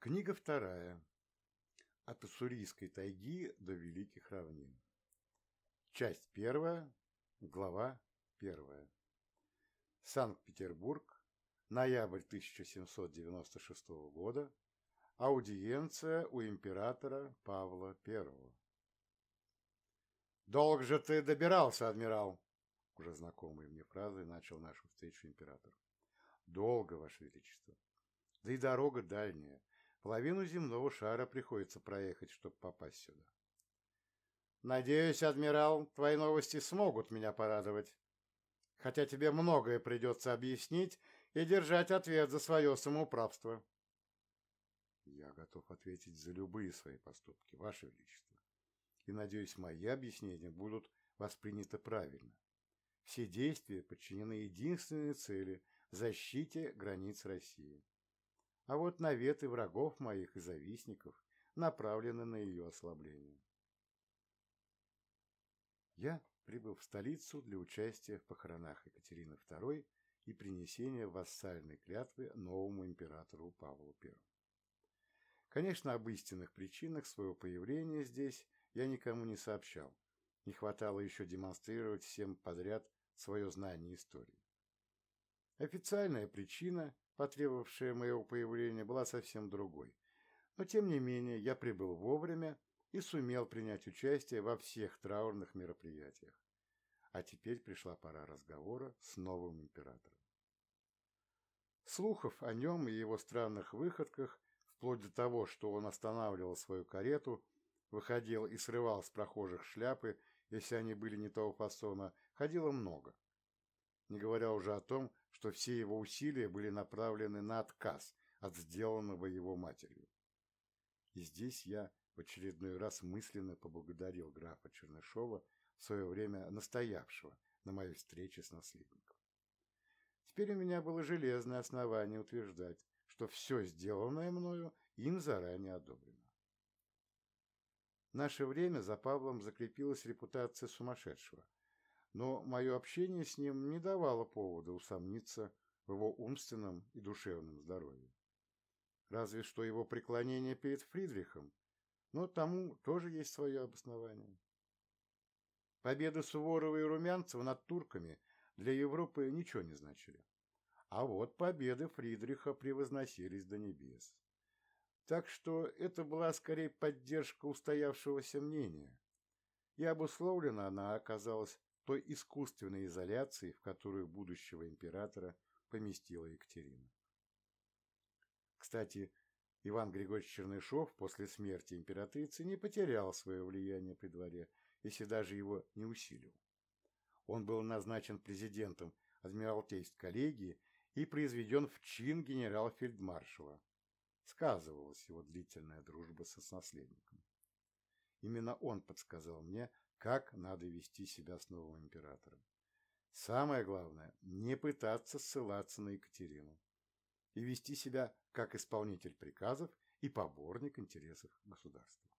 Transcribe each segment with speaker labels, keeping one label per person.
Speaker 1: Книга вторая. От Уссурийской тайги до Великих равнин. Часть первая. Глава первая. Санкт-Петербург. Ноябрь 1796 года. Аудиенция у императора Павла I. «Долг же ты добирался, адмирал!» Уже знакомой мне фразой начал нашу встречу император. «Долго, Ваше Величество. Да и дорога дальняя. Половину земного шара приходится проехать, чтобы попасть сюда. Надеюсь, адмирал, твои новости смогут меня порадовать. Хотя тебе многое придется объяснить и держать ответ за свое самоуправство. Я готов ответить за любые свои поступки, Ваше Величество. И, надеюсь, мои объяснения будут восприняты правильно. Все действия подчинены единственной цели – защите границ России а вот наветы врагов моих и завистников направлены на ее ослабление. Я прибыл в столицу для участия в похоронах Екатерины II и принесения вассальной клятвы новому императору Павлу I. Конечно, об истинных причинах своего появления здесь я никому не сообщал. Не хватало еще демонстрировать всем подряд свое знание истории. Официальная причина потребовавшая моего появления, была совсем другой. Но, тем не менее, я прибыл вовремя и сумел принять участие во всех траурных мероприятиях. А теперь пришла пора разговора с новым императором. Слухов о нем и его странных выходках, вплоть до того, что он останавливал свою карету, выходил и срывал с прохожих шляпы, если они были не того фасона, ходило много не говоря уже о том, что все его усилия были направлены на отказ от сделанного его матерью. И здесь я в очередной раз мысленно поблагодарил графа Чернышова, в свое время настоявшего на моей встрече с наследником. Теперь у меня было железное основание утверждать, что все сделанное мною им заранее одобрено. В наше время за Павлом закрепилась репутация сумасшедшего – но мое общение с ним не давало повода усомниться в его умственном и душевном здоровье. Разве что его преклонение перед Фридрихом, но тому тоже есть свое обоснование. Победы Суворова и Румянцева над турками для Европы ничего не значили. А вот победы Фридриха превозносились до небес. Так что это была скорее поддержка устоявшегося мнения. И обусловлена она оказалась той искусственной изоляции, в которую будущего императора поместила Екатерина. Кстати, Иван Григорьевич Чернышов после смерти императрицы не потерял свое влияние при дворе, если даже его не усилил. Он был назначен президентом Адмиралтейской коллегии и произведен в чин генерал-фельдмаршала. Сказывалась его длительная дружба со наследником. Именно он подсказал мне, как надо вести себя с новым императором. Самое главное – не пытаться ссылаться на Екатерину и вести себя как исполнитель приказов и поборник интересов государства.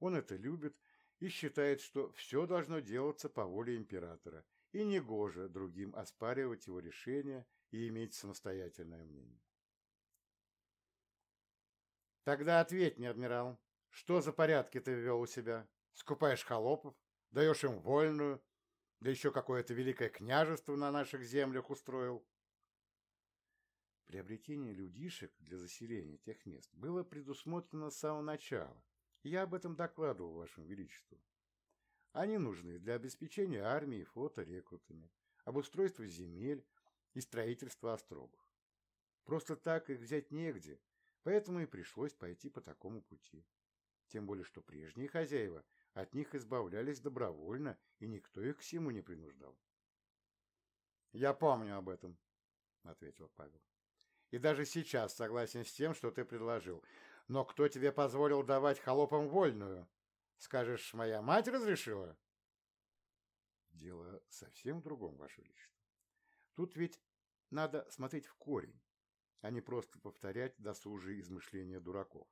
Speaker 1: Он это любит и считает, что все должно делаться по воле императора, и негоже другим оспаривать его решения и иметь самостоятельное мнение. Тогда ответь мне, адмирал, что за порядки ты ввел у себя? Скупаешь холопов, даешь им вольную, да еще какое-то великое княжество на наших землях устроил. Приобретение людишек для заселения тех мест было предусмотрено с самого начала, я об этом докладывал Вашему Величеству. Они нужны для обеспечения армии и флота рекрутами, обустройства земель и строительства острогов. Просто так их взять негде, поэтому и пришлось пойти по такому пути. Тем более, что прежние хозяева от них избавлялись добровольно, и никто их к всему не принуждал. «Я помню об этом», — ответил Павел. «И даже сейчас согласен с тем, что ты предложил. Но кто тебе позволил давать холопам вольную? Скажешь, моя мать разрешила?» «Дело совсем в другом, Ваше Величество. Тут ведь надо смотреть в корень, а не просто повторять досужие измышления дураков.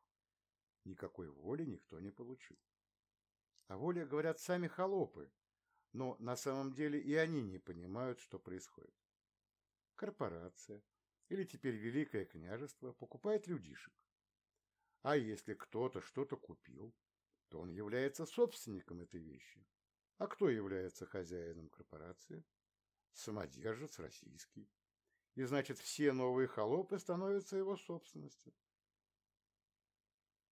Speaker 1: Никакой воли никто не получил. А воля говорят сами холопы, но на самом деле и они не понимают, что происходит. Корпорация или теперь Великое княжество покупает людишек. А если кто-то что-то купил, то он является собственником этой вещи. А кто является хозяином корпорации? Самодержец российский. И значит, все новые холопы становятся его собственностью.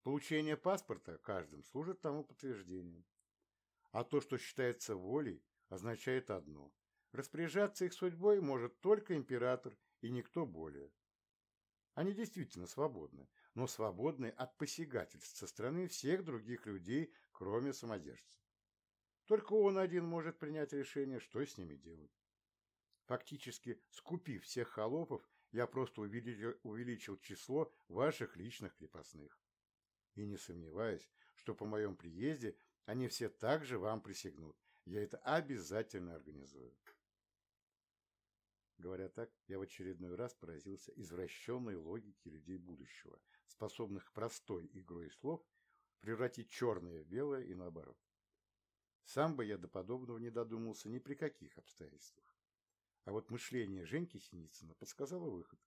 Speaker 1: Получение паспорта каждым служит тому подтверждением. А то, что считается волей, означает одно. Распоряжаться их судьбой может только император и никто более. Они действительно свободны, но свободны от посягательств со стороны всех других людей, кроме самодержца. Только он один может принять решение, что с ними делать. Фактически, скупив всех холопов, я просто увеличил, увеличил число ваших личных крепостных. И не сомневаюсь, что по моем приезде они все также вам присягнут. Я это обязательно организую. Говоря так, я в очередной раз поразился извращенной логике людей будущего, способных простой игрой слов превратить черное в белое и наоборот. Сам бы я до подобного не додумался ни при каких обстоятельствах. А вот мышление Женьки Синицына подсказало выход.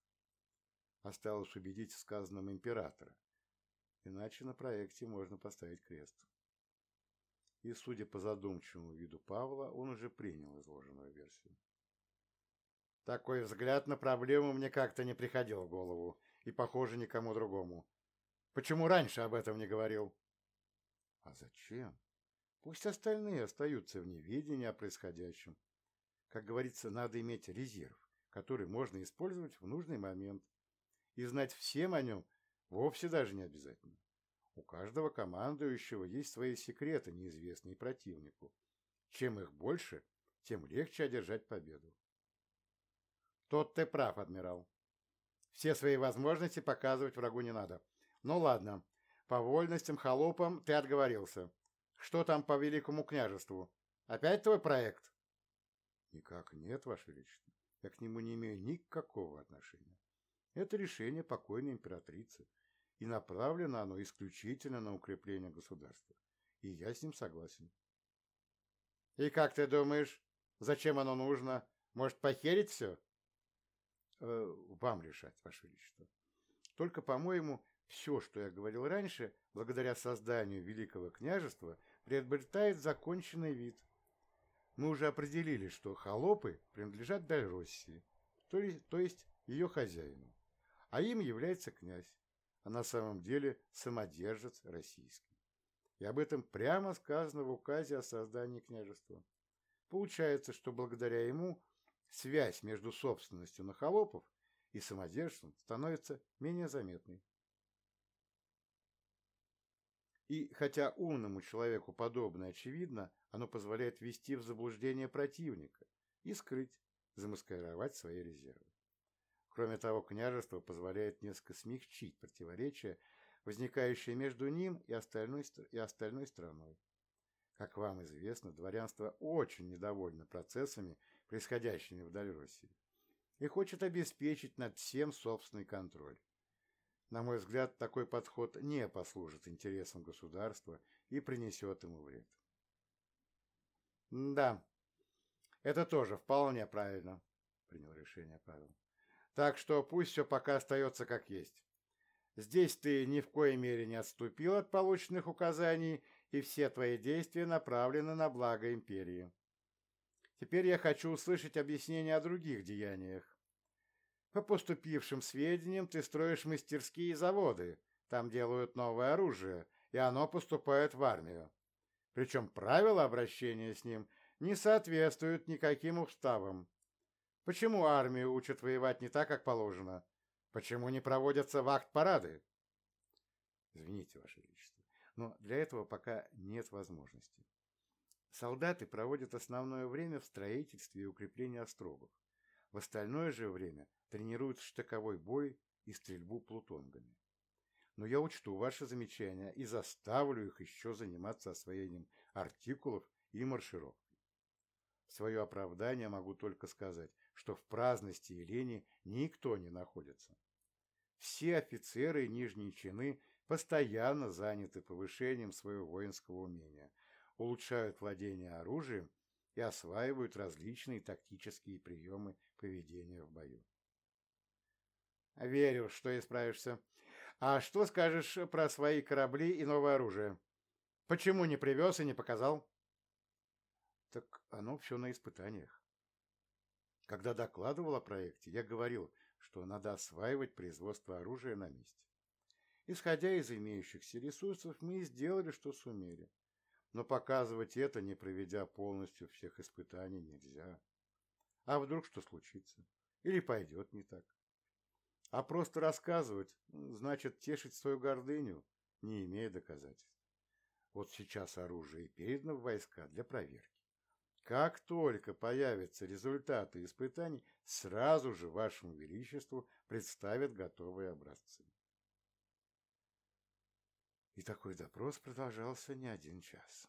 Speaker 1: Осталось убедить в сказанном императора, иначе на проекте можно поставить крест. И, судя по задумчивому виду Павла, он уже принял изложенную версию. Такой взгляд на проблему мне как-то не приходил в голову, и, похоже, никому другому. Почему раньше об этом не говорил? А зачем? Пусть остальные остаются в неведении о происходящем. Как говорится, надо иметь резерв, который можно использовать в нужный момент. И знать всем о нем вовсе даже не обязательно. У каждого командующего есть свои секреты, неизвестные противнику. Чем их больше, тем легче одержать победу. Тот ты прав, адмирал. Все свои возможности показывать врагу не надо. Ну ладно, по вольностям холопам ты отговорился. Что там по великому княжеству? Опять твой проект? Никак нет, Ваше Величество. Я к нему не имею никакого отношения. Это решение покойной императрицы, и направлено оно исключительно на укрепление государства. И я с ним согласен. И как ты думаешь, зачем оно нужно? Может, похерить все? Э, вам решать, Ваше Величество. Только, по-моему, все, что я говорил раньше, благодаря созданию Великого княжества, приобретает законченный вид. Мы уже определили, что холопы принадлежат Дальроссии, то то есть ее хозяину, а им является князь, а на самом деле самодержец российский. И об этом прямо сказано в указе о создании княжества. Получается, что благодаря ему связь между собственностью на холопов и самодержцем становится менее заметной. И хотя умному человеку подобное очевидно, оно позволяет ввести в заблуждение противника и скрыть, замаскировать свои резервы. Кроме того, княжество позволяет несколько смягчить противоречия, возникающие между ним и остальной, и остальной страной. Как вам известно, дворянство очень недовольно процессами, происходящими в Дальроссии, и хочет обеспечить над всем собственный контроль. На мой взгляд, такой подход не послужит интересам государства и принесет ему вред. «Да, это тоже вполне правильно», — принял решение Павел. «Так что пусть все пока остается как есть. Здесь ты ни в коей мере не отступил от полученных указаний, и все твои действия направлены на благо империи. Теперь я хочу услышать объяснение о других деяниях. По поступившим сведениям ты строишь мастерские заводы, там делают новое оружие, и оно поступает в армию. Причем правила обращения с ним не соответствуют никаким уставам. Почему армию учат воевать не так, как положено? Почему не проводятся вахт-парады? Извините, Ваше Величество, но для этого пока нет возможности. Солдаты проводят основное время в строительстве и укреплении острогов. В остальное же время тренируют штыковой бой и стрельбу плутонгами. Но я учту ваши замечания и заставлю их еще заниматься освоением артикулов и маршировкой. В свое оправдание могу только сказать, что в праздности и лени никто не находится. Все офицеры и нижние чины постоянно заняты повышением своего воинского умения – улучшают владение оружием и осваивают различные тактические приемы поведения в бою. Верю, что исправишься. А что скажешь про свои корабли и новое оружие? Почему не привез и не показал? Так оно все на испытаниях. Когда докладывал о проекте, я говорил, что надо осваивать производство оружия на месте. Исходя из имеющихся ресурсов, мы сделали, что сумели. Но показывать это, не проведя полностью всех испытаний, нельзя. А вдруг что случится? Или пойдет не так? А просто рассказывать, значит тешить свою гордыню, не имея доказательств. Вот сейчас оружие передано в войска для проверки. Как только появятся результаты испытаний, сразу же Вашему Величеству представят готовые образцы. И такой допрос продолжался не один час.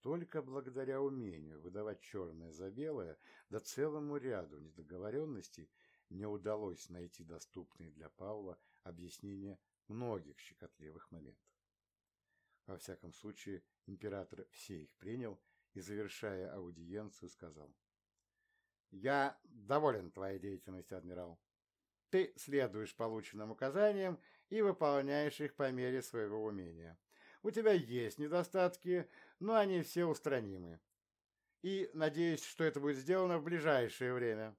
Speaker 1: Только благодаря умению выдавать черное за белое, да целому ряду недоговоренностей мне удалось найти доступные для Павла объяснения многих щекотливых моментов. Во всяком случае, император все их принял и, завершая аудиенцию, сказал. «Я доволен твоей деятельностью, адмирал. Ты следуешь полученным указаниям и выполняешь их по мере своего умения. У тебя есть недостатки, но они все устранимы. И надеюсь, что это будет сделано в ближайшее время.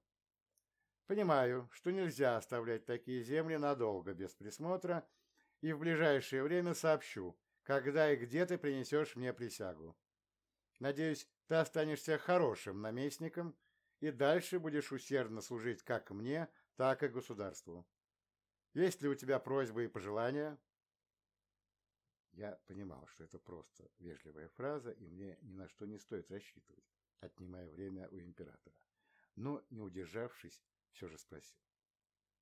Speaker 1: Понимаю, что нельзя оставлять такие земли надолго без присмотра, и в ближайшее время сообщу, когда и где ты принесешь мне присягу. Надеюсь, ты останешься хорошим наместником и дальше будешь усердно служить как мне, так и государству. Есть ли у тебя просьбы и пожелания? Я понимал, что это просто вежливая фраза, и мне ни на что не стоит рассчитывать, отнимая время у императора. Но, не удержавшись, все же спросил.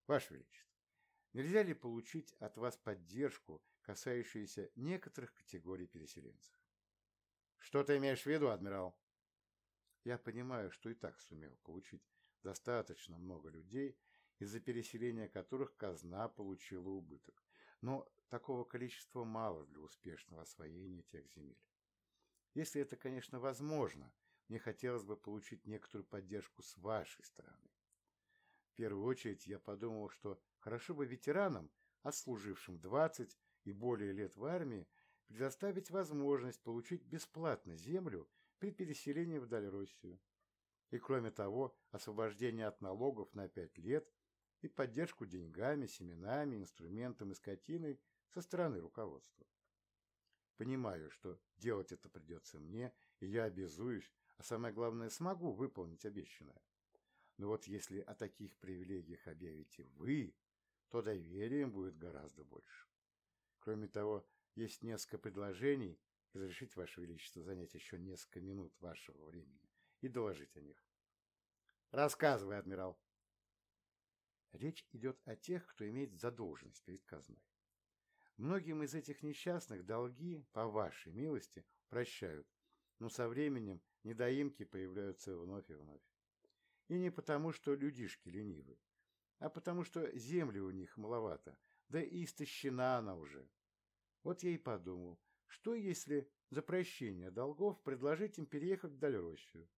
Speaker 1: Ваше Величество, нельзя ли получить от вас поддержку, касающуюся некоторых категорий переселенцев? Что ты имеешь в виду, адмирал? Я понимаю, что и так сумел получить достаточно много людей, из-за переселения которых казна получила убыток. Но такого количества мало для успешного освоения тех земель. Если это, конечно, возможно, мне хотелось бы получить некоторую поддержку с вашей стороны. В первую очередь я подумал, что хорошо бы ветеранам, отслужившим 20 и более лет в армии, предоставить возможность получить бесплатно землю при переселении в Дальроссию. И кроме того, освобождение от налогов на 5 лет и поддержку деньгами, семенами, инструментом и скотиной со стороны руководства. Понимаю, что делать это придется мне, и я обязуюсь, а самое главное, смогу выполнить обещанное. Но вот если о таких привилегиях объявите вы, то доверием будет гораздо больше. Кроме того, есть несколько предложений. Разрешите, Ваше Величество, занять еще несколько минут вашего времени и доложить о них. Рассказывай, адмирал. Речь идет о тех, кто имеет задолженность перед казной. Многим из этих несчастных долги, по вашей милости, прощают, но со временем недоимки появляются вновь и вновь. И не потому, что людишки ленивы, а потому, что земли у них маловато, да и истощена она уже. Вот я и подумал, что если за прощение долгов предложить им переехать в Дальроссию,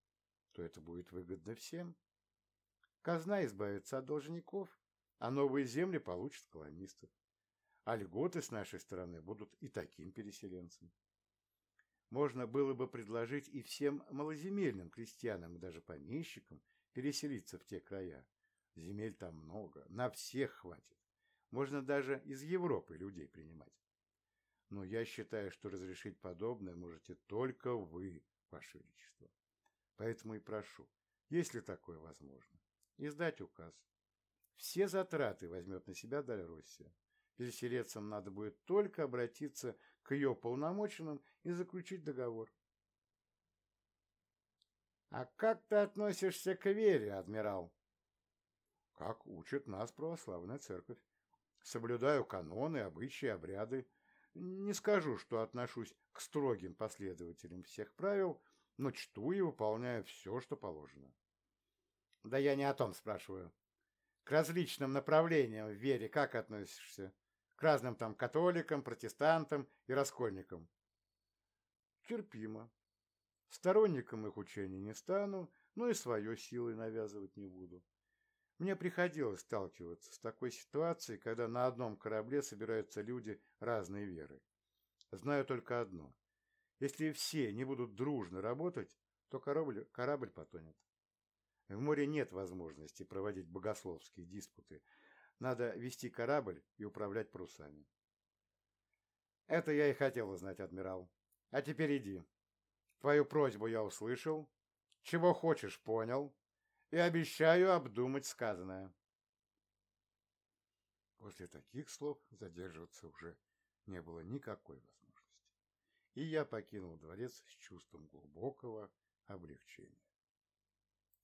Speaker 1: то это будет выгодно всем. Казна избавится от должников, а новые земли получат колонистов. А льготы с нашей стороны будут и таким переселенцам. Можно было бы предложить и всем малоземельным крестьянам и даже помещикам переселиться в те края. Земель там много, на всех хватит. Можно даже из Европы людей принимать но я считаю, что разрешить подобное можете только вы, Ваше Величество. Поэтому и прошу, если такое возможно, издать указ. Все затраты возьмет на себя Дальроссия. Переселенцам надо будет только обратиться к ее полномоченным и заключить договор. «А как ты относишься к вере, адмирал?» «Как учит нас православная церковь. Соблюдаю каноны, обычаи, обряды, не скажу, что отношусь к строгим последователям всех правил, но чту и выполняю все, что положено. Да я не о том спрашиваю. К различным направлениям в вере как относишься? К разным там католикам, протестантам и раскольникам? Терпимо. Сторонником их учений не стану, но и свое силой навязывать не буду. Мне приходилось сталкиваться с такой ситуацией, когда на одном корабле собираются люди разной веры. Знаю только одно. Если все не будут дружно работать, то корабль, корабль потонет. В море нет возможности проводить богословские диспуты. Надо вести корабль и управлять парусами. Это я и хотел узнать, адмирал. А теперь иди. Твою просьбу я услышал. Чего хочешь, понял. И обещаю обдумать сказанное. После таких слов задерживаться уже не было никакой возможности. И я покинул дворец с чувством глубокого облегчения.